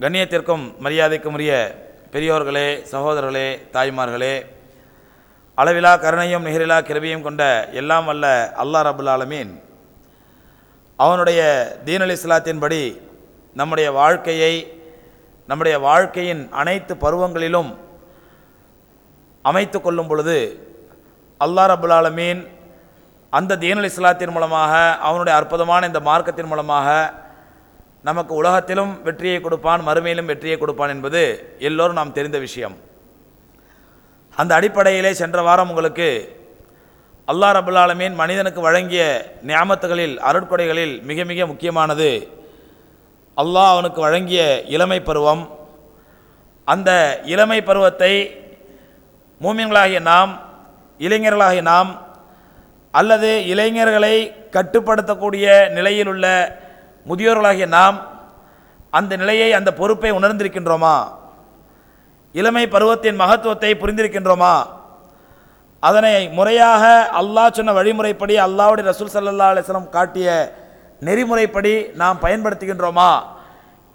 கண்ணியத்திற்கும் மரியாதைக்கும் உரிய பெரியோர்களே சகோதரர்களே தாய்மார்களே அளவிலா கருணையும் நிகரிலா கிருபியும் கொண்ட எல்லாம் வல்ல அல்லாஹ் ரபுல் ஆலமீன். அவனுடைய தீனல் இஸ்லாத்தின்படி நம்முடைய வாழ்க்கையை நம்முடைய வாழ்க்கையின் அனைத்து பருவங்களிலும் அமைத்து கொள்ளும் பொழுது அல்லா ரபுல் ஆலமீன் அந்த தீனல் இஸ்லாத்தின் மூலமாக அவனுடைய அற்புதமான இந்த மார்க்கத்தின் மூலமாக நமக்கு உலகத்திலும் வெற்றியை கொடுப்பான் மறுமையிலும் வெற்றியை கொடுப்பான் என்பது எல்லோரும் நாம் தெரிந்த விஷயம். அந்த அடிப்படையிலே சென்ற வாரம் உங்களுக்கு அல்லாஹ் ரபுல்லாலமீன் மனிதனுக்கு வழங்கிய நியாமத்துகளில் அருட்கொடைகளில் மிக மிக முக்கியமானது. அல்லாஹ் அவனுக்கு வழங்கிய இளமை பருவம். அந்த இளமை பருவத்தை மூமியங்களாகிய நாம் இளைஞர்களாகிய நாம் அல்லது இளைஞர்களை கட்டுப்படுத்தக்கூடிய நிலையில் உள்ள முதியோர்களாகிய நாம் அந்த நிலையை அந்த பொறுப்பை உணர்ந்திருக்கின்றோமா? இளமை பருவத்தின் மகத்துவத்தை புரிந்திருக்கின்றோமா? அதனை முறையாக அல்லாஹ் சொன்ன வழிமுறைப்படி அல்லாவுடைய ரசூல் சல்லா அலிஸ்லம் காட்டிய நெறிமுறைப்படி நாம் பயன்படுத்துகின்றோமா?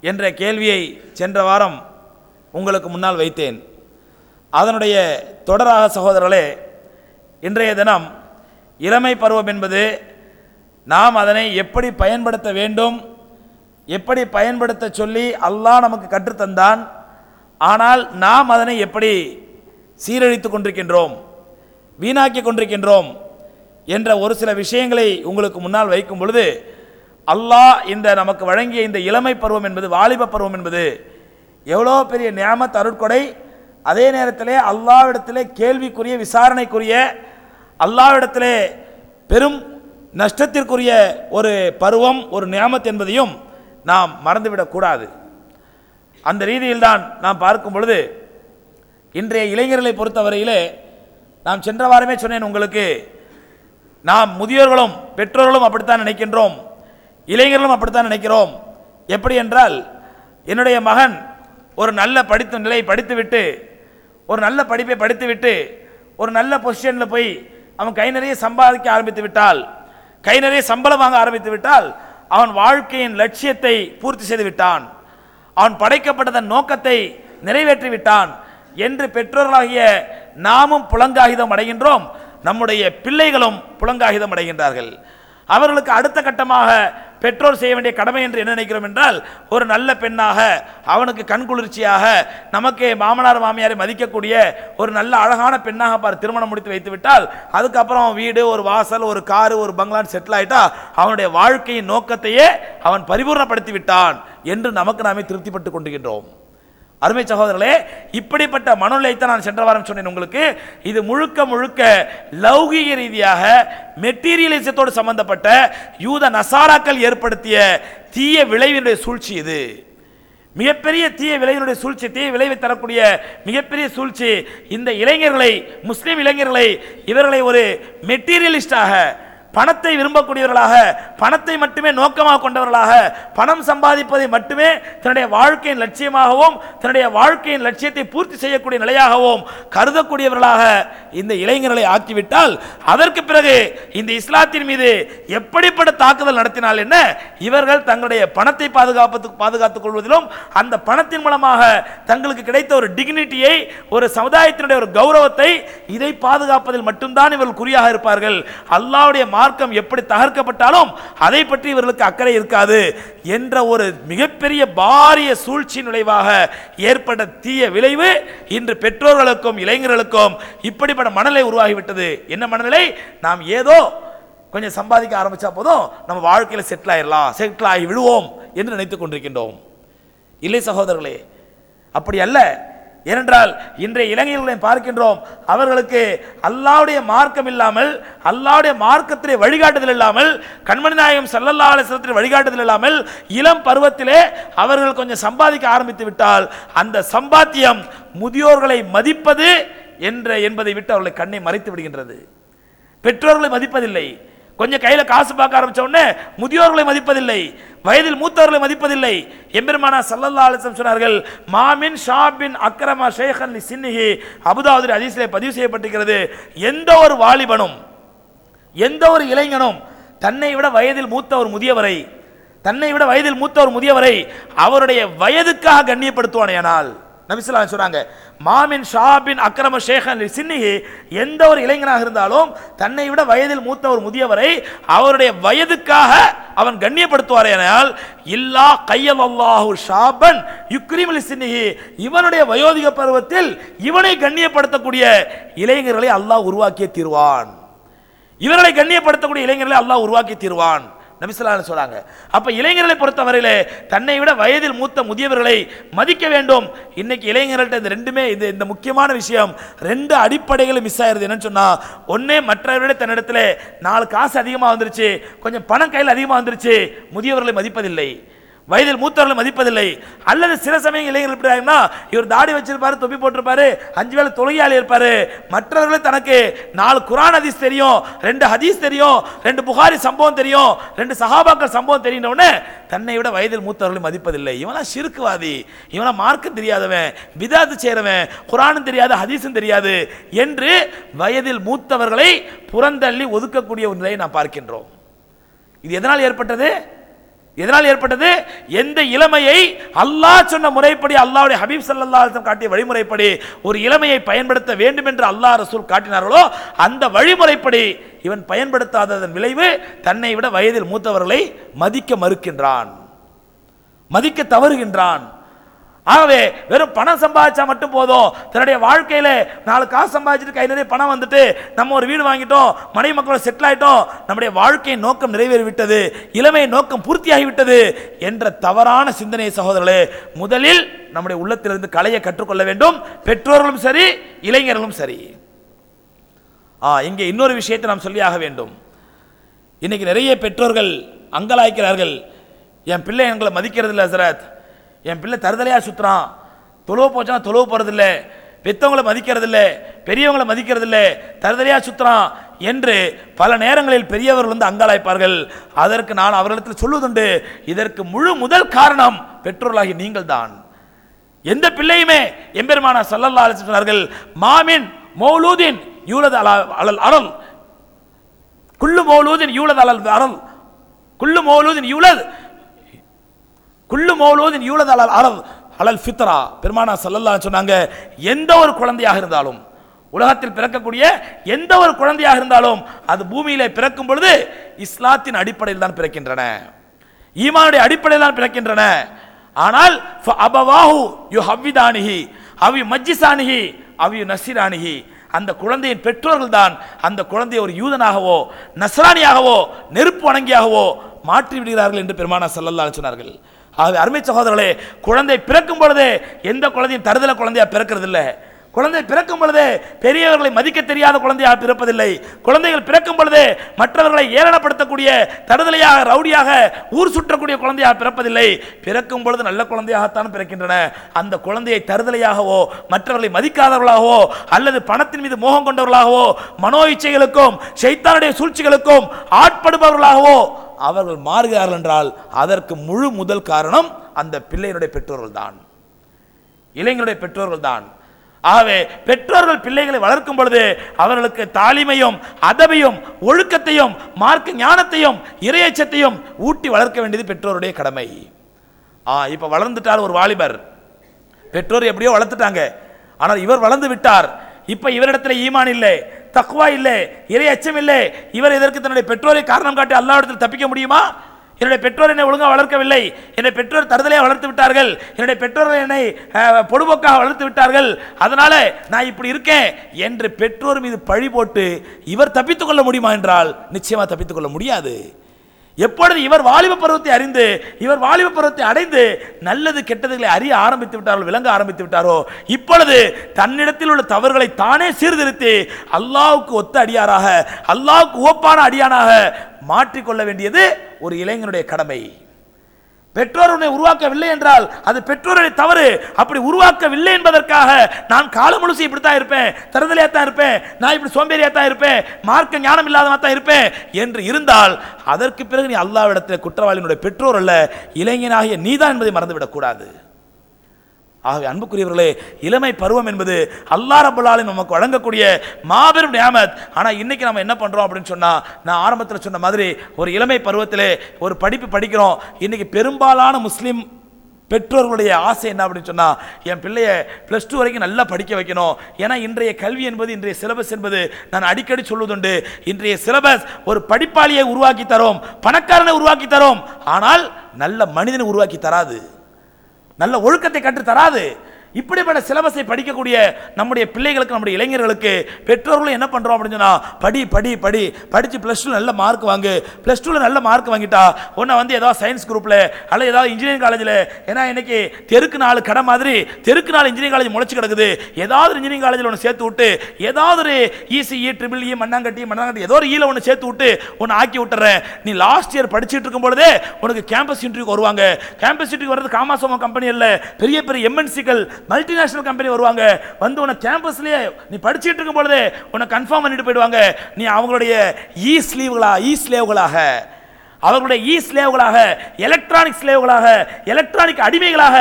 என்ற கேள்வியை சென்ற வாரம் உங்களுக்கு முன்னால் வைத்தேன். அதனுடைய தொடராக சகோதரர்களே இன்றைய தினம் இளமை பருவம் என்பது நாம் அதனை எப்படி பயன்படுத்த வேண்டும்? எப்படி பயன்படுத்த சொல்லி அல்லாஹ் நமக்கு கற்றுத்தந்தான்? ஆனால் நாம் அதனை எப்படி சீரழித்து கொண்டிருக்கின்றோம்? வீணாக்கி கொண்டிருக்கின்றோம்? என்ற ஒரு சில விஷயங்களை உங்களுக்கு முன்னால் வைக்கும் பொழுது அல்லாஹ் இந்த நமக்கு வழங்கிய இந்த இளமை பருவம் என்பது வாலிப பருவம் என்பது எவ்வளோ பெரிய நியாமத் அருட்கொடை. அதே நேரத்திலே அல்லாவிடத்திலே கேள்விக்குரிய விசாரணைக்குரிய அல்லாவிடத்திலே பெரும் நஷ்டத்திற்குரிய ஒரு பருவம் ஒரு நியாமத் என்பதையும் நாம் மறந்துவிடக்கூடாது அந்த ரீதியில்தான் நாம் பார்க்கும் பொழுது இன்றைய இளைஞர்களை பொறுத்தவரையிலே நாம் சென்ற வாரமே சொன்னேன் உங்களுக்கு நாம் முதியோர்களும் பெற்றோர்களும் அப்படித்தான் நினைக்கின்றோம் இளைஞர்களும் அப்படித்தான் நினைக்கிறோம். எப்படி என்றால் என்னுடைய மகன் ஒரு நல்ல படித்த நிலையை படித்துவிட்டு ஒரு நல்ல படிப்பை படித்துவிட்டு ஒரு நல்ல பொசிஷனில் போய் அவன் கை நிறைய சம்பாதிக்க ஆரம்பித்து விட்டால் கை நிறைய சம்பளம் வாங்க ஆரம்பித்து விட்டால் அவன் வாழ்க்கையின் லட்சியத்தை பூர்த்தி செய்து விட்டான். அவன் படைக்கப்பட்டதன் நோக்கத்தை நிறைவேற்றி விட்டான். என்று பெற்றோர்களாகிய நாமும் புலங்காகிதம் அடைகின்றோம். நம்முடைய பிள்ளைகளும் புலங்காகிதம் அடைகின்றார்கள். அவர்களுக்கு அடுத்த கட்டமாக பெற்றோர் செய்ய வேண்டிய கடமை என்று என்ன நினைக்கிறோம் என்றால் ஒரு நல்ல பெண்ணாக அவனுக்கு கண்குளிர்ச்சியாக நமக்கு மாமனார் மாமியாரை மதிக்கக்கூடிய ஒரு நல்ல அழகான பெண்ணாக பார் திருமணம் முடித்து வைத்து விட்டால் அதுக்கப்புறம் வீடு ஒரு வாசல் ஒரு காரு ஒரு பங்களான்னு செட்டில் ஆயிட்டா அவனுடைய வாழ்க்கையின் நோக்கத்தையே அவன் பரிபூர்ணப்படுத்தி விட்டான் என்று நமக்கு நாமே திருப்திப்பட்டு கொண்டுகின்றோம். அருமை சகோதரர்களே இப்படிப்பட்ட மனநிலைத்தான் நான் சென்ற வாரம் சொன்னேன் உங்களுக்கு. இது முழுக்க முழுக்க லௌகீக ரீதியாக மெட்டீரியலிசத்தோடு சம்பந்தப்பட்ட யூத நசாராக்கள் ஏற்படுத்திய தீய விளைவினுடைய சூழ்ச்சி இது. மிகப்பெரிய தீய விளைவினுடைய சூழ்ச்சி தீய விளைவை தரக்கூடிய மிகப்பெரிய சூழ்ச்சி. இந்த இளைஞர்களை முஸ்லீம் இளைஞர்களை இவர்களை ஒரு மெட்டீரியலிஸ்டாக பணத்தை விரும்பக்கூடியவர்களாக பணத்தை மட்டுமே நோக்கமாக கொண்டவர்களாக பணம் சம்பாதிப்பதை மட்டுமே தன்னுடைய வாழ்க்கையின் லட்சியமாகவும் தன்னுடைய வாழ்க்கையின் லட்சியத்தை பூர்த்தி செய்யக்கூடிய நிலையாகவும் கருதக்கூடியவர்களாக இந்த இளைஞர்களை ஆக்கிவிட்டால் அதற்கு பிறகு இந்த இஸ்லாத்தின் மீது எப்படிப்பட்ட தாக்குதல் நடத்தினால் என்ன? இவர்கள் தங்களுடைய பணத்தை பாதுகாப்பதுக்கு பாதுகாத்துக் கொள்வதிலும் அந்த பணத்தின் மூலமாக தங்களுக்கு கிடைத்த ஒரு டிக்னிட்டியை ஒரு சமுதாயத்தினுடைய ஒரு கௌரவத்தை இதை பாதுகாப்பதில் மட்டும்தான் இவர்கள் குறியாக இருப்பார்கள். அல்லாவுடைய மார்க்கம் எப்படி தகர்க்கப்பட்டாலும் அதை பற்றி இவர்களுக்கு அக்கறை இருக்காது என்ற ஒரு மிகப்பெரிய பாரிய சூழ்ச்சி நுழைவாக ஏற்பட்ட தீய விளைவு இன்று பெற்றோர்களுக்கும் இளைஞர்களுக்கும் இப்படிப்பட்ட மனநிலை உருவாகிவிட்டது. என்ன மனநிலை? நாம் ஏதோ கொஞ்சம் சம்பாதிக்க ஆரம்பித்தா போதும் நம்ம வாழ்க்கையில் செட்டில் ஆயிடலாம் செட்டில் ஆகி விடுவோம் என்று நினைத்துக் கொண்டிருக்கின்றோம். இல்லை சகோதரர்களே அப்படி அல்ல. ஏனென்றால் இன்றைய இளைஞர்களை பார்க்கின்றோம். அவர்களுக்கு அல்லாவுடைய மார்க்கம் இல்லாமல் அல்லாவுடைய மார்க்கத்திலே வழிகாட்டுதல் இல்லாமல் கண்மணி நாயகம் சல்லல்லா அலிஸ்லத்திலே வழிகாட்டுதல் இல்லாமல் இளம் பருவத்திலே அவர்கள் கொஞ்சம் சம்பாதிக்க ஆரம்பித்து விட்டால் அந்த சம்பாத்தியம் முதியோர்களை மதிப்பது என்ற என்பதை விட்டு அவர்களை கண்ணை மறைத்து விடுகின்றது. பெற்றோர்களை மதிப்பதில்லை. கொஞ்சம் கையில் காசு பார்க்க ஆரம்பித்தவுடனே உடனே முதியோர்களை மதிப்பதில்லை. வயதில் மூத்தவர்களை மதிப்பதில்லை. எம்பெருமானா சல்லல்லா அலிசம் சொன்னார்கள் மாமின் ஷாபின் அக்ரமா ஷேகன் சின்னிஹி. அபுதாவுதில் ஹதீஸிலே பதிவு செய்யப்பட்டிருக்கிறது எந்த ஒரு வாலிபனும் எந்த ஒரு இளைஞனும் தன்னை விட வயதில் மூத்த ஒரு முதியவரை தன்னை விட வயதில் மூத்த ஒரு முதியவரை அவருடைய வயதுக்காக கண்ணியப்படுத்துவானேயானால் நபிசுல்லா சொல்கிறாங்க மாமின் ஷாபின் அக்ரம ஷேகன் சின்னிகி எந்த ஒரு இளைஞனாக இருந்தாலும் தன்னை விட வயதில் மூத்த ஒரு முதியவரை அவருடைய வயதுக்காக அவன் கண்ணியப்படுத்துவாரேனால் இல்லா கையவல்லாஹு ஷாபன் யுக்ரிமில் சின்னிகி இவனுடைய வயோதிக பருவத்தில் இவனை கண்ணியப்படுத்தக்கூடிய இளைஞர்களை அல்லாஹ் உருவாக்கிய தீர்வான். இவர்களை கண்ணியப்படுத்தக்கூடிய இளைஞர்களை அல்லாஹ் உருவாக்கி தீர்வான். நபிசுல்லான்னு சொல்கிறாங்க அப்போ இளைஞர்களை பொறுத்தவரையிலே தன்னை விட வயதில் மூத்த முதியவர்களை மதிக்க வேண்டும். இன்னைக்கு இளைஞர்கள்ட்ட இந்த ரெண்டுமே இது இந்த முக்கியமான விஷயம் ரெண்டு அடிப்படைகளும் மிஸ் ஆயிருது. என்னன்னு சொன்னால் ஒன்றே மற்றவர்களை தன்னிடத்தில் நாலு காசு அதிகமாக வந்துருச்சு கொஞ்சம் பணம் கையில் அதிகமாக வந்துருச்சு முதியவர்களை மதிப்பதில்லை. வயதில் மூத்தவர்களை மதிப்பதில்லை. அல்லது சில சமயம் இளைஞர்கள் எப்படி இவர் தாடி வச்சிருப்பாரு தொப்பி போட்டிருப்பாரு அஞ்சு வேளை தொழுகையாளி இருப்பாரு. மற்றவர்களே தனக்கு நாலு குரான் ஹதீஸ் தெரியும் ரெண்டு ஹதீஸ் தெரியும் ரெண்டு புகாரி சம்பவம் தெரியும் ரெண்டு சகாபாக்கள் சம்பவம் தெரியும்னு தன்னை விட வயதில் மூத்தவர்களை மதிப்பதில்லை. இவனா சிறுக்குவாதி. இவனா மார்க்கம் தெரியாதவன் விதாத்து செய்கிறவன் குரானும் தெரியாது ஹதீஸும் தெரியாது என்று வயதில் மூத்தவர்களை புறந்தள்ளி ஒதுக்கக்கூடிய ஒரு நிலையை நாம் பார்க்கின்றோம். இது எதனால் ஏற்பட்டது? எதனால் ஏற்பட்டது? எந்த இளமையை அல்லாஹ் சொன்ன முறைப்படி அல்லாவுடைய ஹபீப் சல்லா காட்டிய வழிமுறைப்படி ஒரு இளமையை பயன்படுத்த வேண்டும் என்று அல்லாஹ் ரசூல் காட்டினார்களோ அந்த வழிமுறைப்படி இவன் பயன்படுத்தாததன் விளைவு தன்னை விட வயதில் மூத்தவர்களை மதிக்க மறுக்கின்றான். மதிக்க தவறுகின்றான். ஆகவே வெறும் பணம் சம்பாதிச்சா மட்டும் போதும். தன்னுடைய வாழ்க்கையில நாலு காசு சம்பாதிச்சிட்டு கை நிறைய பணம் வந்துட்டு நம்ம ஒரு வீடு வாங்கிட்டோம் மனைவி மக்களோட செட்டில் ஆயிட்டோம் நம்முடைய வாழ்க்கையின் நோக்கம் நிறைவேறி விட்டது இளமை நோக்கம் பூர்த்தியாகி விட்டது என்ற தவறான சிந்தனை சகோதரர்களே முதலில் நம்முடைய உள்ளத்திலிருந்து கலையை கற்றுக்கொள்ள வேண்டும். பெற்றோர்களும் சரி இளைஞர்களும் சரி. ஆ இங்கே இன்னொரு விஷயத்தை நாம் சொல்லியாக வேண்டும். இன்னைக்கு நிறைய பெற்றோர்கள் அங்கலாய்க்கிறார்கள். என் பிள்ளை எங்களை மதிக்கிறது இல்லை ஹசரத் என் பிள்ளை தருதலையாக சுற்றுறான் தொழுவ போச்சுன்னா தொழுவ போகிறதில்ல பெத்தவங்களை மதிக்கிறதில்ல. பெரியவங்களை மதிக்கிறதில்ல. தருதலையாக சுற்றுறான் என்று பல நேரங்களில் பெரியவர்கள் வந்து அங்காளாய்ப்பார்கள் அதற்கு நான் அவர்களிடத்தில் சொல்வதுண்டு இதற்கு முழு முதல் காரணம் பெற்றோர்களாகி நீங்கள் தான் எந்த பிள்ளையுமே எம்பெருமானா சல்லல்லா சொன்னார்கள் மாமின் மௌலூதின் யூலத் அலா அலல் அருள் குள்ளு மௌலூதின் யூலத் அலல் அருள் குள்ளு மௌலூதின் யூலத் குள்ளு மௌலூதின் யூலத் அலல் அலல் அலல் ஃபித்ரா. பெருமானா சல்லல்லா சொன்னாங்க எந்த ஒரு குழந்தையாக இருந்தாலும் உலகத்தில் பிறக்கக்கூடிய எந்த ஒரு குழந்தையாக இருந்தாலும் அது பூமியிலே பிறக்கும் பொழுது இஸ்லாத்தின் அடிப்படையில் தான் பிறக்கின்றன. ஈமானுடைய அடிப்படையில் தான் பிறக்கின்றன. ஆனால் அபவாஹு யு ஹவ்விதானிஹி அவி மஜ்ஜிசானிஹி அவி நசிரானிஹி அந்த குழந்தையின் பெற்றோர்கள் தான் அந்த குழந்தையை ஒரு யூதனாகவோ நஸ்ரானியாகவோ நெருப்பு வணங்கியாகவோ மாற்றி விடுகிறார்கள் என்று பெருமானா சல்லல்லா சொன்னார்கள். ஆகவே அருமை சகோதரர்களே குழந்தை பிறக்கும் பொழுதே எந்த குழந்தையும் தருதல குழந்தையாக பிறக்கிறது இல்லை குழந்தை பிறக்கும் பொழுதே பெரியவர்களை மதிக்க தெரியாத குழந்தையாக பிறப்பதில்லை. குழந்தைகள் பிறக்கும் பொழுதே மற்றவர்களை ஏளனப்படுத்தக்கூடிய தடுதலையாக ரவுடியாக ஊர் சுற்றக்கூடிய குழந்தையாக பிறப்பதில்லை. பிறக்கும் பொழுது நல்ல குழந்தையாகத்தான் பிறக்கின்றன. அந்த குழந்தையை தருதலையாகவோ மற்றவர்களை மதிக்காதவர்களாகவோ அல்லது பணத்தின் மீது மோகம் கொண்டவர்களாகவோ மனோ இச்சைகளுக்கும் சைத்தானுடைய சூழ்ச்சிகளுக்கும் ஆட்படுபவர்களாகவோ அவர்கள் மாறுகிறார்கள் என்றால் அதற்கு முழு முதல் காரணம் அந்த பிள்ளையினுடைய பெற்றோர்கள் தான் இளைஞருடைய பெற்றோர்கள் தான் ஆகவே பெற்றோர்கள் பிள்ளைகளை வளர்க்கும் பொழுது அவர்களுக்கு தாலிமையும் அதவையும் ஒழுக்கத்தையும் மார்க்க ஞானத்தையும் இரையச்சத்தையும் ஊட்டி வளர்க்க வேண்டியது பெற்றோருடைய கடமை. ஆ இப்போ வளர்ந்துட்டார் ஒரு வாலிபர். பெற்றோர் எப்படியோ வளர்த்துட்டாங்க. ஆனால் இவர் வளர்ந்து விட்டார். இப்போ இவரிடத்தில் ஈமான் இல்லை தக்குவா இல்லை இறை அச்சம் இல்லை. இவர் இதற்கு தன்னுடைய பெற்றோரை காரணம் காட்டி அல்லாவிடத்தில் தப்பிக்க முடியுமா? என்னுடைய பெற்றோர் என்னை ஒழுங்காக வளர்க்கவில்லை. என்னுடைய பெற்றோர் தருதலையாக வளர்த்து விட்டார்கள். என்னுடைய பெற்றோர் என்னை அஹ், பொடுபோக்காக வளர்த்து விட்டார்கள். அதனால நான் இப்படி இருக்கேன் என்று பெற்றோர் மீது பழி போட்டு இவர் தப்பித்துக்கொள்ள முடியுமா என்றால் நிச்சயமாக தப்பித்துக்கொள்ள முடியாது. எப்பொழுது இவர் வாலிப பருவத்தை அறிந்து இவர் வாலிப பருவத்தை அடைந்து நல்லது கெட்டதுகளை அறிய ஆரம்பித்து விட்டாரோ விளங்க ஆரம்பித்து விட்டாரோ இப்பொழுது தன்னிடத்தில் உள்ள தவறுகளை தானே சீர்திருத்தி அல்லாவுக்கு ஒத்த அடியாராக அல்லாவுக்கு ஓப்பான அடியானாக மாற்றிக்கொள்ள வேண்டியது ஒரு இளைஞனுடைய கடமை. பெற்றோர் உன்னை உருவாக்கவில்லை என்றால் அது பெற்றோருடைய தவறு. அப்படி உருவாக்கவில்லை என்பதற்காக நான் காலம் முழுசு இப்படித்தான் இருப்பேன். திறந்தலையாக தான் இருப்பேன். நான் இப்படி சோம்பேறியாக தான் இருப்பேன். மார்க்க ஞானம் இல்லாதவா தான் இருப்பேன் என்று இருந்தால் அதற்கு பிறகு நீ அல்லாவிடத்தில் குற்றவாளியினுடைய பெற்றோர் அல்ல இளைஞனாகிய நீதான் என்பதை மறந்துவிடக்கூடாது. ஆகவே அன்புக்குரியவர்களே இளமை பருவம் என்பது அல்லா ரப்பல் நமக்கு வழங்கக்கூடிய மாபெரும் நியாமத். ஆனால் இன்றைக்கி நம்ம என்ன பண்ணுறோம் அப்படின்னு சொன்னால் நான் ஆரம்பத்தில் சொன்ன மாதிரி ஒரு இளமை பருவத்திலே ஒரு படிப்பு படிக்கிறோம். இன்றைக்கி பெரும்பாலான முஸ்லீம் பெற்றோர்களுடைய ஆசை என்ன அப்படின்னு சொன்னால் என் பிள்ளைய ப்ளஸ் டூ வரைக்கும் நல்லா படிக்க வைக்கணும். ஏன்னா இன்றைய கல்வி என்பது இன்றைய சிலபஸ் என்பது நான் அடிக்கடி சொல்வதுண்டு இன்றைய சிலபஸ் ஒரு படிப்பாளியை உருவாக்கி தரோம் பணக்காரனை உருவாக்கி தரோம். ஆனால் நல்ல மனிதனை உருவாக்கி தராது. நல்ல ஒழுக்கத்தை கற்று தராது. இப்படிப்பட்ட சிலபஸை படிக்கக்கூடிய நம்முடைய பிள்ளைகளுக்கு நம்முடைய இளைஞர்களுக்கு பெற்றோர்களும் என்ன பண்றோம் அப்படின்னு சொன்னால் படி படி படி. படிச்சு ப்ளஸ் டூ நல்ல மார்க் வாங்கு. ப்ளஸ் டூவில் நல்ல மார்க் வாங்கிட்டா உன்னை வந்து ஏதாவது சயின்ஸ் குரூப்ல அல்லது ஏதாவது இன்ஜினியரிங் காலேஜில் ஏன்னா இன்னைக்கு தெருக்கு நாலு கடை மாதிரி தெருக்கு நாலு இன்ஜினியரிங் காலேஜ் முளைச்சு கிடக்குது. ஏதாவது ஒரு இன்ஜினியரிங் காலேஜில் ஒன்று சேர்த்து விட்டு ஏதாவது ஒரு இசிஇ ட்ரிபிள் இ மண்ணாங்கட்டி மண்ணாங்கட்டி ஏதோ ஒரு e ஈல ஒன்று சேர்த்து விட்டு ஒன்று ஆக்கி விட்டுறேன். நீ லாஸ்ட் இயர் படிச்சுட்டு இருக்கும் பொழுதே உனக்கு கேம்பஸ் இன்டர்வியூக்கு வருவாங்க. கேம்பஸ் இன்டர்வியூ வர்றது காமாசோமா கம்பெனி இல்லை பெரிய பெரிய எம்என்சிகள் மல்டிநேஷனல் கம்பெனி வருவாங்க. வந்து உன கேம்பஸ்லயே நீ படிச்சுட்டு இருக்கும் பொழுது உன்னை கன்ஃபார்ம் பண்ணிட்டு போயிடுவாங்க. நீ அவங்களுடைய இ ஸ்லீவ்களா இ ஸ்லேவ்களாக அவர்களுடைய இ ஸ்லேவ்களாக எலக்ட்ரானிக் ஸ்லேவ்களாக எலக்ட்ரானிக் அடிமைகளாக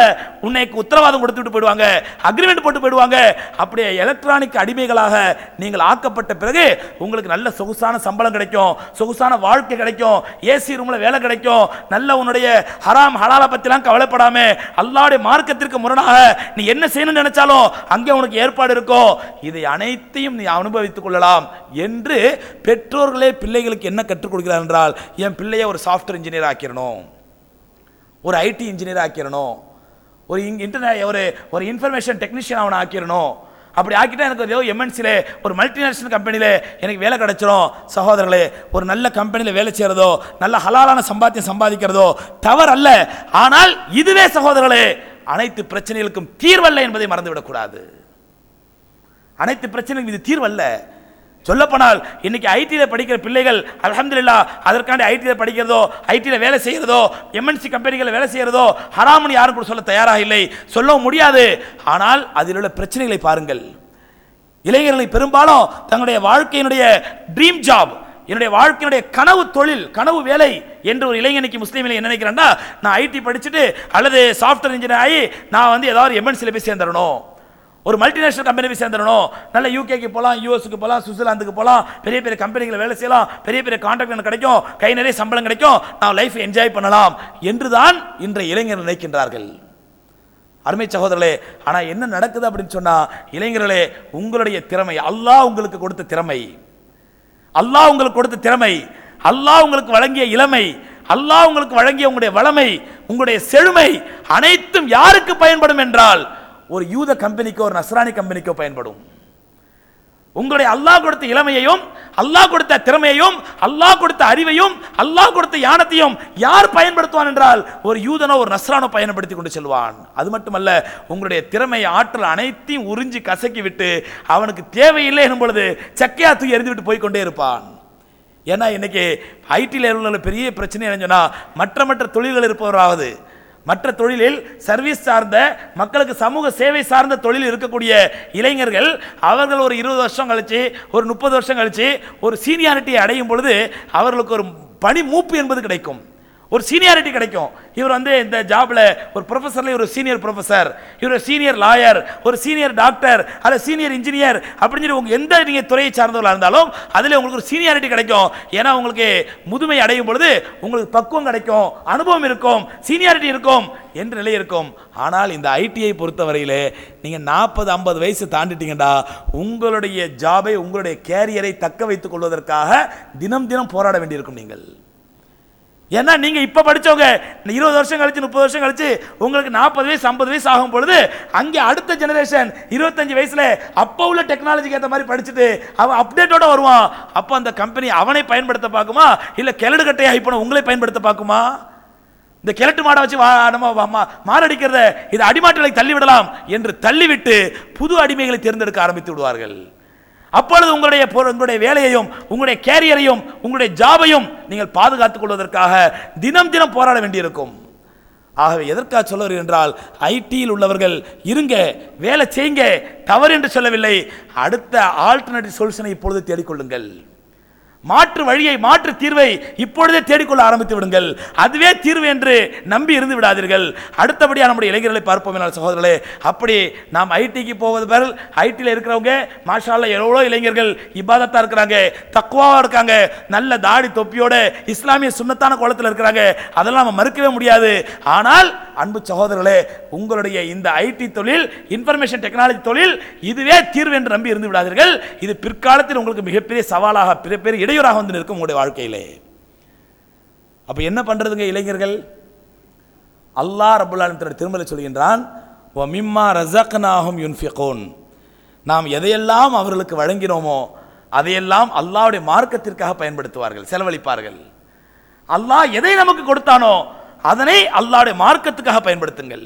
உன்னைக்கு உத்தரவாதம் கொடுத்துட்டு போயிடுவாங்க அக்ரிமெண்ட் போட்டு போயிடுவாங்க. அப்படியே எலக்ட்ரானிக் அடிமைகளாக நீங்கள் ஆக்கப்பட்ட பிறகு உங்களுக்கு நல்ல சொகுசான சம்பளம் கிடைக்கும் சொகுசான வாழ்க்கை கிடைக்கும் ஏசி ரூமில் வேலை கிடைக்கும். நல்ல உன்னுடைய ஹராம் ஹலால பற்றிலாம் கவலைப்படாம அல்லாடைய மார்க்கத்திற்கு முரணாக நீ என்ன செய்யணும்னு நினைச்சாலும் அங்கே உனக்கு ஏற்பாடு இருக்கும். இதை அனைத்தையும் நீ அனுபவித்துக் கொள்ளலாம் என்று பெற்றோர்களே பிள்ளைகளுக்கு என்ன கற்றுக் கொடுக்கிறார் என்றால் என் பிள்ளைய ஒரு சாஃப்ட்வேர் இன்ஜினியர் ஆக்கிரணும். ஒரு ஐடி இன்ஜினியர் ஆக்கிரணும். ஒரு இன்டர்நெட் ஒரு ஒரு இன்ஃபர்மேஷன் டெக்னீஷியன் அவனை ஆக்கிடணும் அப்படி ஆக்கிட்டா எனக்கு ஏதோ எம்என்சியில் ஒரு மல்டிநேஷனல் கம்பெனியில் எனக்கு வேலை கிடைச்சிரும். சகோதரர்களே ஒரு நல்ல கம்பெனியில் வேலை செய்கிறதோ நல்ல ஹலாலான சம்பாத்தியம் சம்பாதிக்கிறதோ தவறு அல்ல ஆனால் இதுவே சகோதரர்களே அனைத்து பிரச்சனைகளுக்கும் தீர்வல்ல என்பதை மறந்துவிடக்கூடாது. அனைத்து பிரச்சனைகளுக்கும் இது தீர்வல்ல. சொல்லப்போனால் இன்னைக்கு ஐடியில் படிக்கிற பிள்ளைகள் அலமதுல்லா அதற்காண்டி ஐடியில் படிக்கிறதோ ஐடியில் வேலை செய்கிறதோ எம்என்சி கம்பெனிகளில் வேலை செய்கிறதோ ஹராம்னு யாரும் கூட சொல்ல தயாராக இல்லை. சொல்லவும் முடியாது. ஆனால் அதில் உள்ள பிரச்சனைகளை பாருங்கள். இளைஞர்களை பெரும்பாலும் தங்களுடைய வாழ்க்கையினுடைய ட்ரீம் ஜாப் என்னுடைய வாழ்க்கையினுடைய கனவு தொழில் கனவு வேலை என்று ஒரு இளைஞனுக்கு முஸ்லீமில் என்ன நினைக்கிறேன்னா நான் ஐடி படிச்சுட்டு அல்லது சாஃப்ட்வேர் இன்ஜினியர் ஆகி நான் வந்து ஏதாவது எம்என்சியில் போய் சேர்ந்துடணும். ஒரு மல்டிநேஷனல் கம்பெனி போய் சேர்ந்துடணும். நல்ல யூகேக்கு போகலாம் யூஎஸ்க்கு போகலாம் சுவிட்சர்லாந்துக்கு போகலாம் பெரிய பெரிய கம்பெனிகளை வேலை செய்யலாம். பெரிய பெரிய கான்ட்ராக்ட் எனக்கு கிடைக்கும். கை நிறைய சம்பளம் கிடைக்கும். நான் லைஃப் என்ஜாய் பண்ணலாம் என்று தான் இன்றைய இளைஞர்கள் நினைக்கின்றார்கள். அருமை சகோதரர்களே ஆனால் என்ன நடக்குது அப்படின்னு சொன்னால் இளைஞர்களே உங்களுடைய திறமை அல்லாஹ் உங்களுக்கு கொடுத்த திறமை. அல்லாஹ் உங்களுக்கு கொடுத்த திறமை. அல்லாஹ் உங்களுக்கு வழங்கிய இளமை. அல்லாஹ் உங்களுக்கு வழங்கிய உங்களுடைய வளமை உங்களுடைய செழுமை அனைத்தும் யாருக்கு பயன்படும் என்றால் ஒரு யூத கம்பெனிக்கோ ஒரு நஸ்ரானி கம்பெனிக்கோ பயன்படும். உங்களுடைய அல்லாஹ் கொடுத்த இளமையையும் அல்லாஹ் கொடுத்த திறமையையும் அல்லாஹ் கொடுத்த அறிவையும் அல்லாஹ் கொடுத்த யானத்தையும் யார் பயன்படுத்துவான் என்றால் ஒரு யூதனோ ஒரு நஸ்ரானோ பயன்படுத்தி கொண்டு செல்வான். அது மட்டுமல்ல உங்களுடைய திறமை ஆற்றல் அனைத்தையும் உறிஞ்சி கசக்கி விட்டு அவனுக்கு தேவையில்லை எனும் பொழுது சக்கையா தூக்கி எறிந்துவிட்டு போய்கொண்டே இருப்பான். ஏன்னா இன்னைக்கு ஐடியில் உள்ள பெரிய பிரச்சனை என்னன்னு சொன்னால் மற்ற மற்ற தொழில்கள் இருப்பவராவது மற்ற தொழிலில் சர்வீஸ் சார்ந்த மக்களுக்கு சமூக சேவை சார்ந்த தொழில் இருக்கக்கூடிய இளைஞர்கள் அவர்கள் ஒரு இருபது வருஷம் கழித்து ஒரு முப்பது வருஷம் கழித்து ஒரு சீனியாரிட்டியை அடையும் பொழுது அவர்களுக்கு ஒரு பணி மூப்பு என்பது கிடைக்கும். ஒரு சீனியாரிட்டி கிடைக்கும். இவர் வந்து இந்த ஜாப்ல ஒரு ப்ரொஃபஸர்ல ஒரு சீனியர் ப்ரொஃபஸர் இவர் சீனியர் லாயர் ஒரு சீனியர் டாக்டர் அல்லது சீனியர் இன்ஜினியர் அப்படின்னு சொல்லி உங்க எந்த நீங்க துறையை சார்ந்தவர்களாக இருந்தாலும் அதில் உங்களுக்கு ஒரு சீனியாரிட்டி கிடைக்கும். ஏன்னா உங்களுக்கு முதுமை அடையும் பொழுது உங்களுக்கு பக்குவம் கிடைக்கும் அனுபவம் இருக்கும் சீனியாரிட்டி இருக்கும் என்ற நிலை இருக்கும். ஆனால் இந்த ஐடிஐ பொறுத்தவரையிலே நீங்க நாற்பது ஐம்பது வயசு தாண்டிட்டீங்கடா உங்களுடைய ஜாபை உங்களுடைய கேரியரை தக்க வைத்துக் கொள்வதற்காக தினம் தினம் போராட வேண்டியிருக்கும் நீங்கள். ஏன்னா நீங்கள் இப்போ படிச்சவங்க இந்த இருபது வருஷம் கழிச்சு முப்பது வருஷம் கழிச்சு உங்களுக்கு நாற்பது வயசு ஐம்பது வயசு ஆகும் பொழுது அங்கே அடுத்த ஜெனரேஷன் இருபத்தஞ்சு வயசில் அப்போ உள்ள டெக்னாலஜிக்கு ஏற்ற மாதிரி படிச்சுட்டு அவன் அப்டேட்டோட வருவான். அப்போ அந்த கம்பெனி அவனை பயன்படுத்த பார்க்குமா? இல்லை கிழடு கட்டையா இப்போ உங்களை பயன்படுத்த பார்க்குமா? இந்த கிழட்டு மாடை வச்சு வா- நம்ம மாரடிக்கிறத இது அடிமாட்டுகளை தள்ளிவிடலாம் என்று தள்ளிவிட்டு புது அடிமைகளை தேர்ந்தெடுக்க ஆரம்பித்து விடுவார்கள். அப்பொழுது உங்களுடைய உங்களுடைய வேலையையும் உங்களுடைய கேரியரையும் உங்களுடைய ஜாபையும் நீங்கள் பாதுகாத்துக் கொள்வதற்காக தினம் தினம் போராட வேண்டியிருக்கும். ஆகவே எதற்காக சொல்ல என்றால் ஐடியில் உள்ளவர்கள் இருங்க வேலை செய்யுங்க தவறு என்று சொல்லவில்லை அடுத்த ஆல்டர்னேட்டிவ் சொல்யூஷனை இப்பொழுது தேடிக்கொள்ளுங்கள். மாற்று வழியை மாற்று தீர்வை இப்பொழுதே தேடிக்கொள்ள ஆரம்பித்து விடுங்கள். அதுவே தீர்வு என்று நம்பி இருந்து விடாதீர்கள். அடுத்தபடியாக நம்முடைய இளைஞர்களை பார்ப்போம் என்னால் சகோதரர்களே. அப்படி நாம் ஐடிக்கு போவது பதில் ஐடியில் இருக்கிறவங்க மாஷால எவ்வளோ இளைஞர்கள் இபாதத்தாக இருக்கிறாங்க தக்குவாக இருக்காங்க நல்ல தாடி தொப்பியோட இஸ்லாமிய சுண்ணத்தான கோலத்தில் இருக்கிறாங்க. அதெல்லாம் நம்ம மறுக்கவே முடியாது. ஆனால் அன்பு சகோதரர்களே உங்களுடைய இந்த ஐடி தொழில் இன்ஃபர்மேஷன் டெக்னாலஜி தொழில் இதுவே தீர்வு என்று நம்பி இருந்து விடாதீர்கள். இது பிற்காலத்தில் உங்களுக்கு மிகப்பெரிய சவாலாக பெரிய இடையூறாக வந்து நிற்கும் உங்களுடைய வாழ்க்கையிலே. அப்போ என்ன பண்ணுறதுங்க இளைஞர்கள்? அல்லாஹ் ரபுல் திருமலை சொல்கின்றான் ஓ மிம்மா ரசக்னாகும் யுன்ஃபிகோன். நாம் எதையெல்லாம் அவர்களுக்கு வழங்கினோமோ அதையெல்லாம் அல்லாவுடைய மார்க்கத்திற்காக பயன்படுத்துவார்கள் செலவழிப்பார்கள். அல்லாஹ் எதை நமக்கு கொடுத்தானோ அதனை அல்லாவுடைய மார்க்கத்துக்காக பயன்படுத்துங்கள்.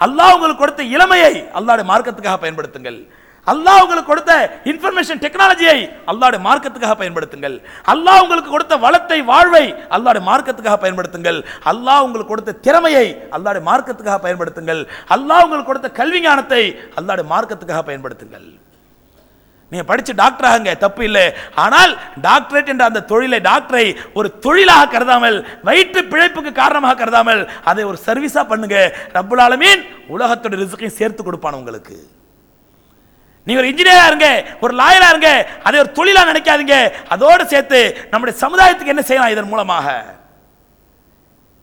அல்லாஹ் உங்களுக்கு கொடுத்த இளமையை அல்லாவுடைய மார்க்கத்துக்காக பயன்படுத்துங்கள். அல்லாஹ் உங்களுக்கு கொடுத்த இன்ஃபர்மேஷன் டெக்னாலஜியை அல்லாவுடைய மார்க்கத்துக்காக பயன்படுத்துங்கள். அல்லாஹ் உங்களுக்கு கொடுத்த வளத்தை வாழ்வை அல்லாவுடைய மார்க்கத்துக்காக பயன்படுத்துங்கள். அல்லாஹ் உங்களுக்கு கொடுத்த திறமையை அல்லாவுடைய மார்க்கத்துக்காக பயன்படுத்துங்கள். அல்லாஹ் உங்களுக்கு கொடுத்த கல்வி ஞானத்தை அல்லாவுடைய மார்க்கத்துக்காக பயன்படுத்துங்கள். நீங்கள் படித்து டாக்டர் ஆகுங்க தப்பு இல்லை. ஆனால் டாக்டரேட் என்ற அந்த தொழிலை டாக்டரை ஒரு தொழிலாக கருதாமல் வயிற்று பிழைப்புக்கு காரணமாக கருதாமல் அதை ஒரு சர்வீஸாக பண்ணுங்க. ரப்புல் உலகத்தோட ரிசுக்கையும் சேர்த்து கொடுப்பான் உங்களுக்கு. நீ ஒரு இன்ஜினியராக இருங்க ஒரு லாயராக இருங்க அதை ஒரு தொழிலாக நினைக்காதீங்க. அதோடு சேர்த்து நம்முடைய சமுதாயத்துக்கு என்ன செய்யலாம் இதன் மூலமாக?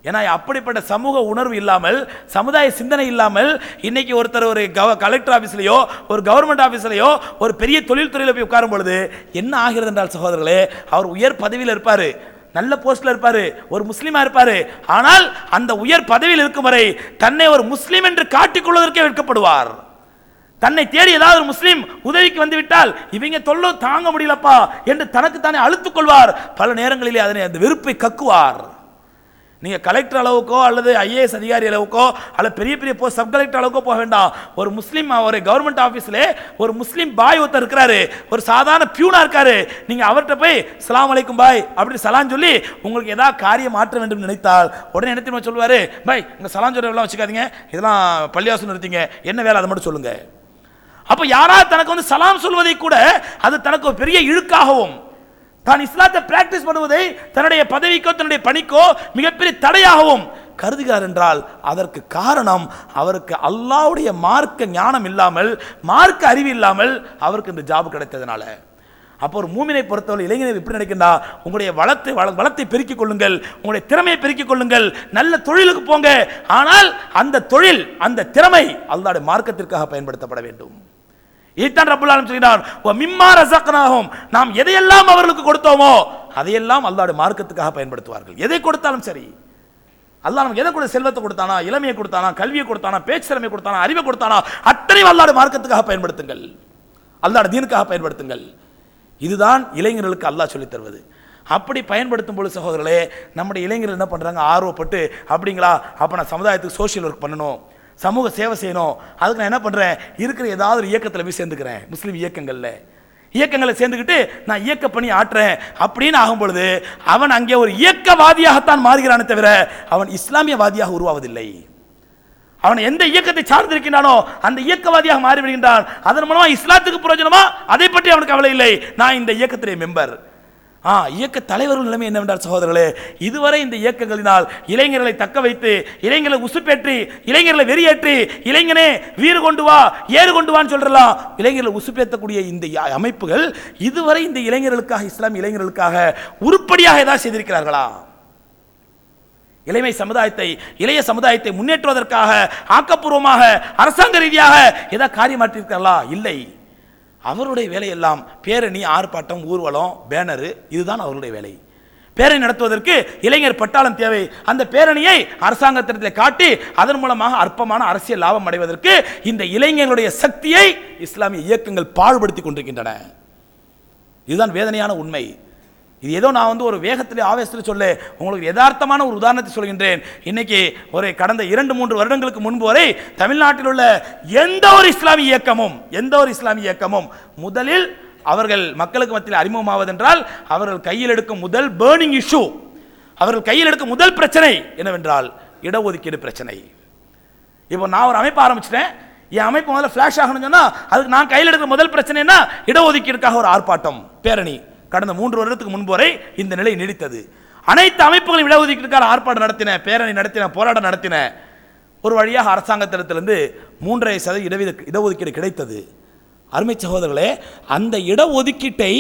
ஏன்னா அப்படிப்பட்ட சமூக உணர்வு இல்லாமல் சமுதாய சிந்தனை இல்லாமல் இன்னைக்கு ஒருத்தர் ஒரு கவ கலெக்டர் ஆஃபீஸ்லையோ ஒரு கவர்மெண்ட் ஆஃபீஸ்லையோ ஒரு பெரிய தொழில்துறையில் போய் உட்காரும் பொழுது என்ன ஆகிறது என்றால் சகோதரர்களே அவர் உயர் பதவியில் இருப்பார். நல்ல போஸ்டில் இருப்பார். ஒரு முஸ்லீமாக இருப்பார். ஆனால் அந்த உயர் பதவியில் இருக்கும் வரை தன்னை ஒரு முஸ்லீம் என்று காட்டிக்கொள்வதற்கே வெட்கப்படுவார். தன்னை தேடி ஏதாவது ஒரு முஸ்லீம் உதவிக்கு வந்து விட்டால் இவங்க தொல்லை தாங்க முடியலப்பா என்று தனக்கு தானே அழுத்துக் கொள்வார் பல நேரங்களிலே அதனை அந்த வெறுப்பை கக்குவார். நீங்கள் கலெக்டர் அளவுக்கோ அல்லது ஐஏஎஸ் அதிகாரி அளவுக்கோ அல்லது பெரிய பெரிய போஸ்ட் சப் கலெக்டர் அளவுக்கோ போக வேண்டாம். ஒரு முஸ்லீம் ஒரு கவர்மெண்ட் ஆஃபீஸில் ஒரு முஸ்லீம் பாய் ஒருத்தர் இருக்கிறாரு. ஒரு சாதாரண பியூனாக இருக்காரு. நீங்கள் அவர்கிட்ட போய் சலாம் அலைக்கும் பாய் அப்படி சலான் சொல்லி உங்களுக்கு ஏதாவது காரியம் மாற்ற வேண்டும் நினைத்தால் உடனே என்ன சொல்லுவார்? பாய் உங்க சலான் சொல்கிறவெல்லாம் வச்சுக்காதீங்க. இதெல்லாம் பள்ளியாசம் நிறுத்திங்க. என்ன வேலை அதை மட்டும் சொல்லுங்கள் அப்போ யாராவது தனக்கு வந்து சலாம் சொல்வதை கூட அது தனக்கு ஒரு பெரிய இழுக்காகவும் தான் இஸ்லாத்தை பிராக்டிஸ் பண்ணுவதை தன்னுடைய பதவிக்கோ தன்னுடைய பணிக்கோ மிகப்பெரிய தடையாகவும் கருதுகிறார் என்றால் அதற்கு காரணம் அவருக்கு அல்லாவுடைய மார்க்க ஞானம் இல்லாமல் மார்க்க அறிவு இல்லாமல் அவருக்கு இந்த ஜாப் கிடைத்ததுனால. அப்போ ஒரு மூமினை பொறுத்தவரை இளைஞர்கள் எப்படி நினைக்கின்றா? உங்களுடைய வளத்தை வள வளத்தை பெருக்கிக் கொள்ளுங்கள் உங்களுடைய திறமையை பெருக்கிக் கொள்ளுங்கள் நல்ல தொழிலுக்கு போங்க ஆனால் அந்த தொழில் அந்த திறமை அல்லாடைய மார்க்கத்திற்காக பயன்படுத்தப்பட வேண்டும். இதைத்தான் ரப்புல் ஆலமீன் சொல்கிறான் மிம்மா ரஸக்னாஹும். நாம் எதையெல்லாம் அவர்களுக்கு கொடுத்தோமோ அதையெல்லாம் அல்லாவுடைய மார்க்கத்துக்காக பயன்படுத்துவார்கள். எதை கொடுத்தாலும் சரி. அல்லாஹ் நமக்கு எதை கொடுத்த செல்வத்தை கொடுத்தானா இளமையை கொடுத்தானா கல்வியை கொடுத்தானா பேச்சு கொடுத்தானா அறிவை கொடுத்தானா அத்தனை அல்லாட மார்க்கத்துக்காக பயன்படுத்துங்கள். அல்லாட தீனுக்காக பயன்படுத்துங்கள். இதுதான் இளைஞர்களுக்கு அல்லாஹ் சொல்லித் தருவது. அப்படி பயன்படுத்தும் பொழுது சகோதரர்களே நம்முடைய இளைஞர்கள் என்ன பண்ணுறாங்க ஆர்வப்பட்டு அப்படிங்களா அப்போ நான் சமுதாயத்துக்கு சோஷியல் ஒர்க் பண்ணணும். சமூக சேவை செய்யணும். அதுக்கு நான் என்ன பண்ணுறேன் இருக்கிற ஏதாவது ஒரு இயக்கத்தில் போய் சேர்ந்துக்கிறேன். முஸ்லீம் இயக்கங்களில். இயக்கங்களை சேர்ந்துக்கிட்டு நான் இயக்க பணி ஆற்றுறேன் அப்படின்னு ஆகும் பொழுது அவன் அங்கே ஒரு இயக்கவாதியாகத்தான் மாறுகிறானே தவிர அவன் இஸ்லாமியவாதியாக உருவாவதில்லை. அவன் எந்த இயக்கத்தை சார்ந்திருக்கின்றானோ அந்த இயக்கவாதியாக மாறிவிடுகின்றான் அதன் மூலமா இஸ்லாத்துக்கு பிரயோஜனமா? அதை பற்றி அவனுக்கு கவலை இல்லை. நான் இந்த இயக்கத்திலே மெம்பர் ஆ இயக்க தலைவர்கள் நிலைமை என்னவென்றார் சகோதரர்களே இதுவரை இந்த இயக்கங்களினால் இளைஞர்களை தக்க வைத்து இளைஞர்களை உசுப்பேற்றி இளைஞர்களை வெறியேற்றி இளைஞனே வீறு கொண்டு வா ஏறு கொண்டு வான்னு சொல்றலாம் இளைஞர்களை உசுப்பேற்றக்கூடிய இந்த யா- அமைப்புகள் இதுவரை இந்த இளைஞர்களுக்காக இஸ்லாமிய இளைஞர்களுக்காக உருப்படியாக ஏதாவது செய்திருக்கிறார்களா? இளைமை சமுதாயத்தை இளைய சமுதாயத்தை முன்னேற்றுவதற்காக ஆக்கப்பூர்வமாக அரசாங்க ரீதியாக ஏதாவது காரியமாற்றிருக்கிறார்களா இல்லை. அவருடைய வேலையெல்லாம் பேரணி ஆர்ப்பாட்டம் ஊர்வலம் பேனரு இதுதான் அவருடைய வேலை. பேரணி நடத்துவதற்கு இளைஞர் பட்டாளம் தேவை. அந்த பேரணியை அரசாங்கத்திடத்தில் காட்டி அதன் மூலமாக அற்பமான அரசியல் லாபம் அடைவதற்கு இந்த இளைஞர்களுடைய சக்தியை இஸ்லாமிய இயக்கங்கள் பாழ்படுத்தி கொண்டிருக்கின்றன. இதுதான் வேதனையான உண்மை. இது ஏதோ நான் வந்து ஒரு வேகத்தில் ஆவேசத்தில் சொல்ல உங்களுக்கு யதார்த்தமான ஒரு உதாரணத்தை சொல்கின்றேன். இன்னைக்கு ஒரு கடந்த இரண்டு மூன்று வருடங்களுக்கு முன்பு வரை தமிழ்நாட்டில் உள்ள எந்த ஒரு இஸ்லாமிய இயக்கமும் எந்த ஒரு இஸ்லாமிய இயக்கமும் முதலில் அவர்கள் மக்களுக்கு மத்தியில் அறிமுகமாவதென்றால் அவர்கள் கையில் எடுக்கும் முதல் பேர்னிங் இஷ்யூ அவர்கள் கையில் எடுக்கும் முதல் பிரச்சனை என்னவென்றால் இடஒதுக்கீடு பிரச்சனை. இப்போ நான் ஒரு அமைப்பு ஆரம்பிச்சிட்டேன். என் அமைப்பு முதல்ல ஃப்ளாஷ் ஆகணும்னு சொன்னால் அதுக்கு நான் கையில் எடுக்கிற முதல் பிரச்சனைனா இடஒதுக்கீடுக்காக ஒரு ஆர்ப்பாட்டம் பேரணி. கடந்த மூன்று வருடத்துக்கு முன்பு வரை இந்த நிலை நீடித்தது. அனைத்து அமைப்புகளும் இடஒதுக்கீட்டுக்கான ஆர்ப்பாட்டம் நடத்தின பேரணி நடத்தின போராட்டம் நடத்தின ஒரு வழியாக அரசாங்கத்திடத்திலிருந்து மூன்றரை சதவீத இடவித இடஒதுக்கீடு கிடைத்தது. அருமை சகோதரர்களே அந்த இடஒதுக்கீட்டை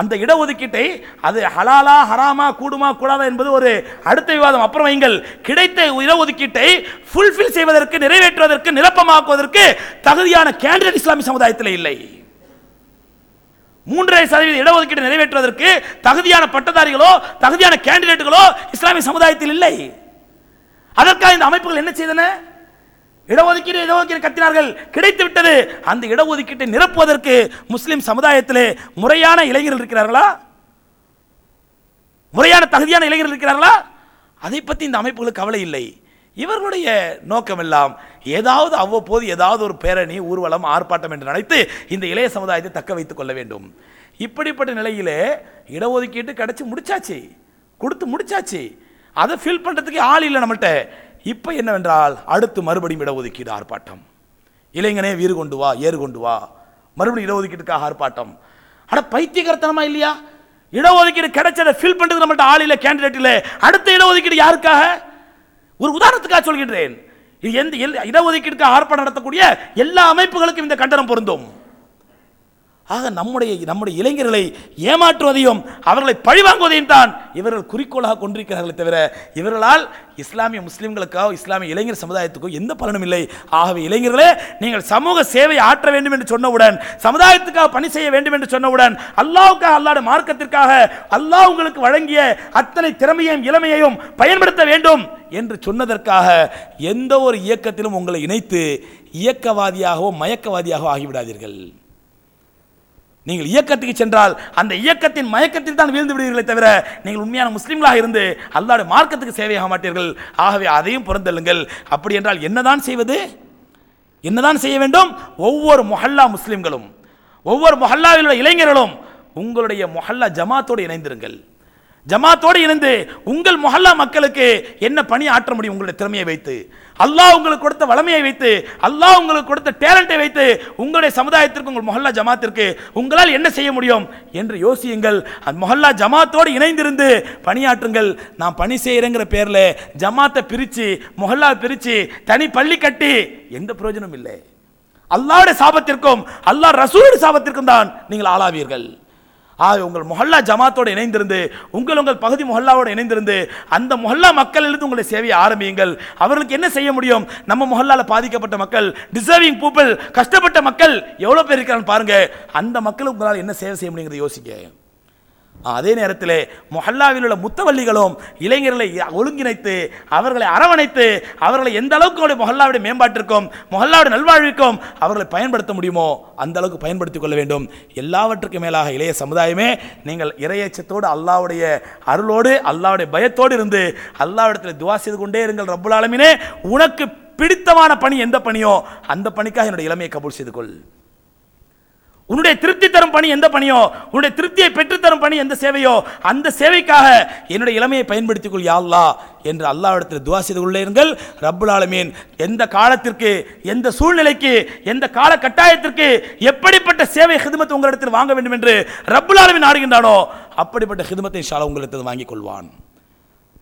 அந்த இடஒதுக்கீட்டை அது ஹலாலா ஹராமா கூடுமா கூடாதா என்பது ஒரு அடுத்த விவாதம். அப்புறம் வைங்கள் கிடைத்த இடஒதுக்கீட்டை ஃபுல்ஃபில் செய்வதற்கு நிறைவேற்றுவதற்கு நிரப்பமாக்குவதற்கு தகுதியான கேண்டிடேட் இஸ்லாமிய சமுதாயத்தில் இல்லை. மூன்றரை சதவீத இடஒதுக்கீடு நிறைவேற்றுவதற்கு தகுதியான பட்டதாரிகளோ தகுதியான கேண்டிடேட்டுகளோ இஸ்லாமிய சமுதாயத்தில் இல்லை. அதற்காக இந்த அமைப்புகள் என்ன செய்தன? இடஒதுக்கீடு இடஒதுக்கீடு கத்தினார்கள் கிடைத்து விட்டது அந்த இடஒதுக்கீட்டை நிரப்புவதற்கு முஸ்லிம் சமுதாயத்திலே முறையான இளைஞர்கள் இருக்கிறார்களா? முறையான தகுதியான இளைஞர்கள் இருக்கிறார்களா? அதை பற்றி இந்த அமைப்புகளுக்கு கவலை இல்லை. இவர்களுடைய நோக்கம் எல்லாம் ஏதாவது அவ்வப்போது ஏதாவது ஒரு பேரணி ஊர்வலம் ஆர்ப்பாட்டம் என்று நினைத்து இந்த இளைய சமுதாயத்தை தக்க வைத்துக் கொள்ள வேண்டும். இப்படிப்பட்ட நிலையிலே இடஒதுக்கீட்டு கிடைச்சி முடிச்சாச்சு. கொடுத்து முடிச்சாச்சு. அதை ஃபில் பண்ணுறதுக்கு ஆள் இல்லை நம்மள்கிட்ட இப்போ என்னவென்றால் அடுத்து மறுபடியும் இடஒதுக்கீடு ஆர்ப்பாட்டம். இளைஞனே வீறு கொண்டு வா ஏறு கொண்டு வா. மறுபடியும் இடஒதுக்கீட்டுக்காக ஆர்ப்பாட்டம். ஆனால் பைத்தியகரத்தனமா இல்லையா? இடஒதுக்கீடு கிடைச்சதை ஃபில் பண்ணுறது நம்மகிட்ட ஆள் இல்லை கேண்டிடேட் இல்லை. அடுத்த இடஒதுக்கீடு யாருக்காக? ஒரு உதாரணத்துக்காக சொல்கின்றேன். எந்த எல்- இடஒதுக்கீடுக்கு ஆர்ப்பாட்டம் நடத்தக்கூடிய எல்லா அமைப்புகளுக்கும் இந்த கண்டனம் பொருந்தும். ஆக நம்முடைய நம்முடைய இளைஞர்களை ஏமாற்றுவதையும் அவர்களை பழிவாங்குவதையும் தான் இவர்கள் குறிக்கோளாக கொண்டிருக்கிறார்களே தவிர இவர்களால் இஸ்லாமிய முஸ்லீம்களுக்காக இஸ்லாமிய இளைஞர் சமுதாயத்துக்கோ எந்த பலனும் இல்லை. ஆகவே இளைஞர்களே நீங்கள் சமூக சேவை ஆற்ற வேண்டும் என்று சொன்னவுடன் சமுதாயத்துக்காக பணி செய்ய வேண்டும் என்று சொன்னவுடன் அல்லாவுக்காக அல்லாட மார்க்கத்திற்காக அல்லாஹ் உங்களுக்கு வழங்கிய அத்தனை திறமையையும் இளமையையும் பயன்படுத்த வேண்டும் என்று சொன்னதற்காக எந்த ஒரு இயக்கத்திலும் உங்களை இணைத்து இயக்கவாதியாகவோ மயக்கவாதியாகவோ ஆகிவிடாதீர்கள். நீங்கள் இயக்கத்துக்கு சென்றால் அந்த இயக்கத்தின் மயக்கத்தில் தான் வீழ்ந்து விடுவீர்களே தவிர நீங்கள் உண்மையான முஸ்லீம்களாக இருந்து அல்லாட மார்க்கத்துக்கு சேவையாக மாட்டீர்கள். ஆகவே அதையும் புறந்தள்ளுங்கள். அப்படி என்றால் என்னதான் செய்வது? என்னதான் செய்ய வேண்டும்? ஒவ்வொரு மொஹல்லா முஸ்லீம்களும் ஒவ்வொரு மொஹல்லாவில் உள்ள இளைஞர்களும் உங்களுடைய மொஹல்லா ஜமாத்தோடு இணைந்திருங்கள். ஜமாத்தோடு இணைந்து உங்கள் மொஹல்லா மக்களுக்கு என்ன பணி ஆற்ற முடியும் உங்களுடைய திறமையை வைத்து? அல்லாஹ் உங்களுக்கு கொடுத்த வளமையை வைத்து அல்லாஹ் உங்களுக்கு கொடுத்த டேலண்ட்டை வைத்து உங்களுடைய சமுதாயத்திற்கு உங்கள் மொஹல்லா ஜமாத்திற்கு உங்களால் என்ன செய்ய முடியும் என்று யோசியுங்கள். அந்த மொஹல்லா ஜமாத்தோடு இணைந்திருந்து பணியாற்றுங்கள். நான் பணி செய்கிறேங்கிற பேரில் ஜமாத்தை பிரித்து மொஹல்லா பிரித்து தனி பள்ளி கட்டி எந்த பிரயோஜனம் இல்லை. அல்லாவுடைய சாபத்திற்கும் அல்லாஹ் ரசூலுடைய சாபத்திற்கும் தான் நீங்கள் ஆளாவீர்கள். ஆக உங்கள் மொஹல்லா ஜமாத்தோடு இணைந்திருந்து உங்கள் உங்கள் பகுதி மொஹல்லாவோடு இணைந்திருந்து அந்த மொஹல்லா மக்களிலிருந்து உங்களை சேவையை ஆரம்பியுங்கள். அவர்களுக்கு என்ன செய்ய முடியும்? நம்ம மொஹல்லால பாதிக்கப்பட்ட மக்கள் டிசர்விங் பீப்புள் கஷ்டப்பட்ட மக்கள் எவ்வளோ பேர் இருக்கிறான்னு பாருங்கள் அந்த மக்களுக்கு உங்களால் என்ன சேவை செய்ய முடியுங்கிறத யோசிக்க அதே நேரத்தில் மொஹல்லாவில் உள்ள முத்தவள்ளிகளும் இளைஞர்களை ஒழுங்கிணைத்து அவர்களை அரவணைத்து அவர்களை எந்த அளவுக்கு அவருடைய மொஹல்லாவுடைய மேம்பாட்டிற்கும் மொஹல்லாவுடைய நல்வாழ்விற்கும் அவர்களை பயன்படுத்த முடியுமோ அந்த அளவுக்கு பயன்படுத்திக் கொள்ள வேண்டும். எல்லாவற்றுக்கும் மேலாக இளைய சமுதாயமே நீங்கள் இறையச்சத்தோடு அல்லாவுடைய அருளோடு அல்லாவுடைய பயத்தோடு இருந்து அல்லாவிடத்தில் துவா செய்து கொண்டே இருங்கள் ரப்புல் ஆலமினே. உனக்கு பிடித்தமான பணி எந்த பணியோ அந்த பணிக்காக என்னுடைய இளமையை கபூல் செய்து கொள் உன்னுடைய திருப்தி தரும் பணி எந்த பணியோ உன்னுடைய திருப்தியை பெற்றுத்தரும் பணி எந்த சேவையோ அந்த சேவைக்காக என்னுடைய இளமையை பயன்படுத்திக் கொள் யா என்று அல்லாவிடத்தில் துவா செய்து கொள்ளே இருங்கள். ரப்புல் ஆலமீன் எந்த காலத்திற்கு எந்த சூழ்நிலைக்கு எந்த கால கட்டாயத்திற்கு எப்படிப்பட்ட சேவை ஹிதமத்தை உங்களிடத்தில் வாங்க வேண்டும் என்று ரப்புல் ஆலமீன் நாடுகின்றானோ அப்படிப்பட்ட ஹிதமத்தை ஷாலா உங்களிடத்தில் வாங்கிக் கொள்வான்.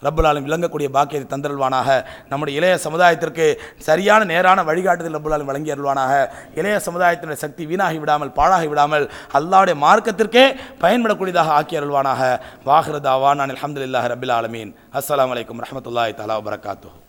ரப்புலாலும் விளங்கக்கூடிய பாக்கியத்தை தந்தருள்வானாக. நம்முடைய இளைய சமுதாயத்திற்கு சரியான நேரான வழிகாட்டுதல் ரப்புலாலும் வழங்கி அருள்வானாக. இளைய சமுதாயத்தினுடைய சக்தி வீணாகி விடாமல் பாழாகி விடாமல் அல்லாவுடைய மார்க்கத்திற்கே பயன்படக்கூடியதாக ஆக்கி அருள்வானாக. வாஹிரதாவான் அல்ஹம்துலில்லாஹி ரபில் ஆலமீன். அஸ்லாம் வலைக்கம் ரஹமத்துல்லாய் தலா வரகாத்தூ